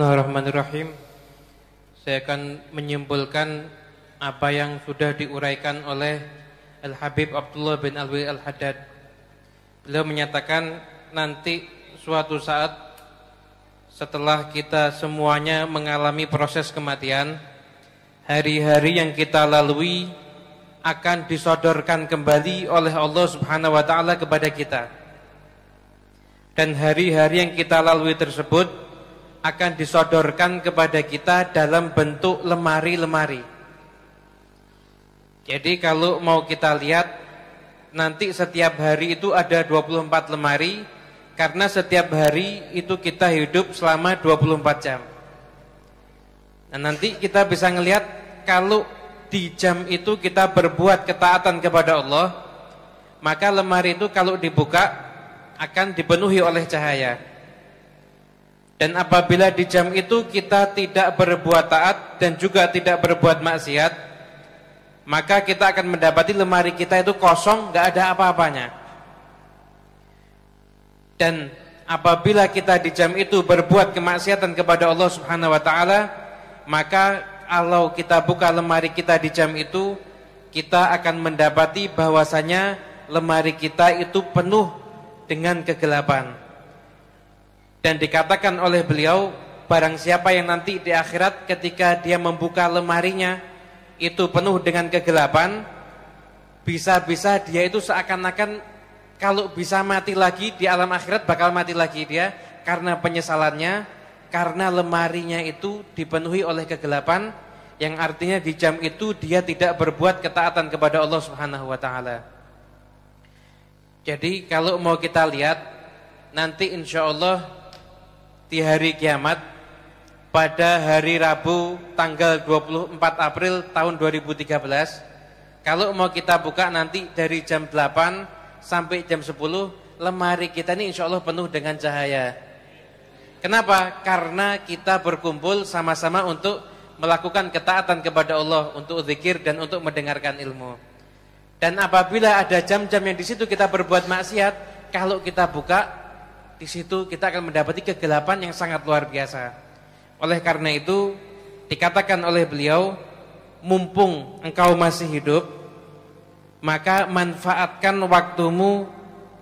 Bismillahirrahmanirrahim. Saya akan menyimpulkan apa yang sudah diuraikan oleh Al-Habib Abdullah bin Alwi Al-Haddad. Beliau menyatakan nanti suatu saat setelah kita semuanya mengalami proses kematian, hari-hari yang kita lalui akan disodorkan kembali oleh Allah Subhanahu wa taala kepada kita. Dan hari-hari yang kita lalui tersebut akan disodorkan kepada kita dalam bentuk lemari-lemari. Jadi kalau mau kita lihat nanti setiap hari itu ada 24 lemari karena setiap hari itu kita hidup selama 24 jam. Nah, nanti kita bisa ngelihat kalau di jam itu kita berbuat ketaatan kepada Allah, maka lemari itu kalau dibuka akan dipenuhi oleh cahaya. Dan apabila di jam itu kita tidak berbuat taat dan juga tidak berbuat maksiat, maka kita akan mendapati lemari kita itu kosong, nggak ada apa-apanya. Dan apabila kita di jam itu berbuat kemaksiatan kepada Allah Subhanahu wa taala, maka kalau kita buka lemari kita di jam itu, kita akan mendapati bahwasanya lemari kita itu penuh dengan kegelapan. Dan dikatakan oleh beliau Barang siapa yang nanti di akhirat ketika dia membuka lemarinya Itu penuh dengan kegelapan Bisa-bisa dia itu seakan-akan Kalau bisa mati lagi di alam akhirat bakal mati lagi dia Karena penyesalannya Karena lemarinya itu dipenuhi oleh kegelapan Yang artinya di jam itu dia tidak berbuat ketaatan kepada Allah subhanahu wa ta'ala. Jadi kalau mau kita lihat Nanti insya Allah di hari kiamat pada hari Rabu tanggal 24 April tahun 2013 kalau mau kita buka nanti dari jam 8 sampai jam 10 lemari kita ini insya Allah penuh dengan cahaya. Kenapa? karena kita berkumpul sama-sama untuk melakukan ketaatan kepada Allah untuk zikir dan untuk mendengarkan ilmu. Dan apabila ada jam-jam yang di situ kita berbuat maksiat kalau kita buka di situ kita akan mendapati kegelapan yang sangat luar biasa. Oleh karena itu dikatakan oleh beliau, mumpung engkau masih hidup, maka manfaatkan waktumu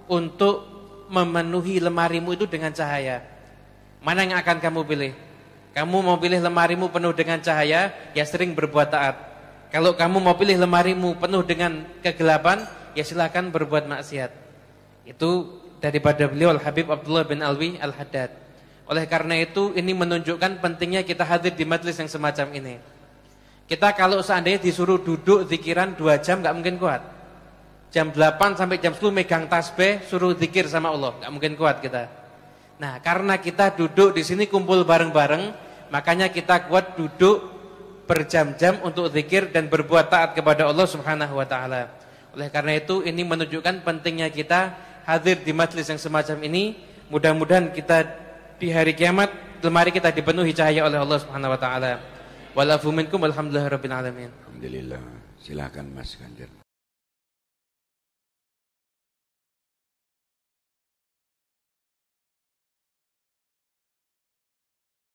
untuk memenuhi lemarimu itu dengan cahaya. Mana yang akan kamu pilih? Kamu mau pilih lemarimu penuh dengan cahaya, ya sering berbuat taat. Kalau kamu mau pilih lemarimu penuh dengan kegelapan, ya silakan berbuat maksiat. Itu daripada beliau Al-Habib Abdullah bin Alwi Al-Haddad. Oleh karena itu ini menunjukkan pentingnya kita hadir di majlis yang semacam ini. Kita kalau seandainya disuruh duduk zikiran 2 jam nggak mungkin kuat. Jam 8 sampai jam 10 megang tasbih suruh zikir sama Allah, nggak mungkin kuat kita. Nah, karena kita duduk di sini kumpul bareng-bareng, makanya kita kuat duduk berjam-jam untuk zikir dan berbuat taat kepada Allah Subhanahu wa taala. Oleh karena itu ini menunjukkan pentingnya kita hadir di majlis yang semacam ini, mudah-mudahan kita di hari kiamat lemari kita dipenuhi cahaya oleh Allah Subhanahu wa taala. Walafu minkum alhamdulillahirabbil alamin. Alhamdulillah. Silakan Mas Ganjar.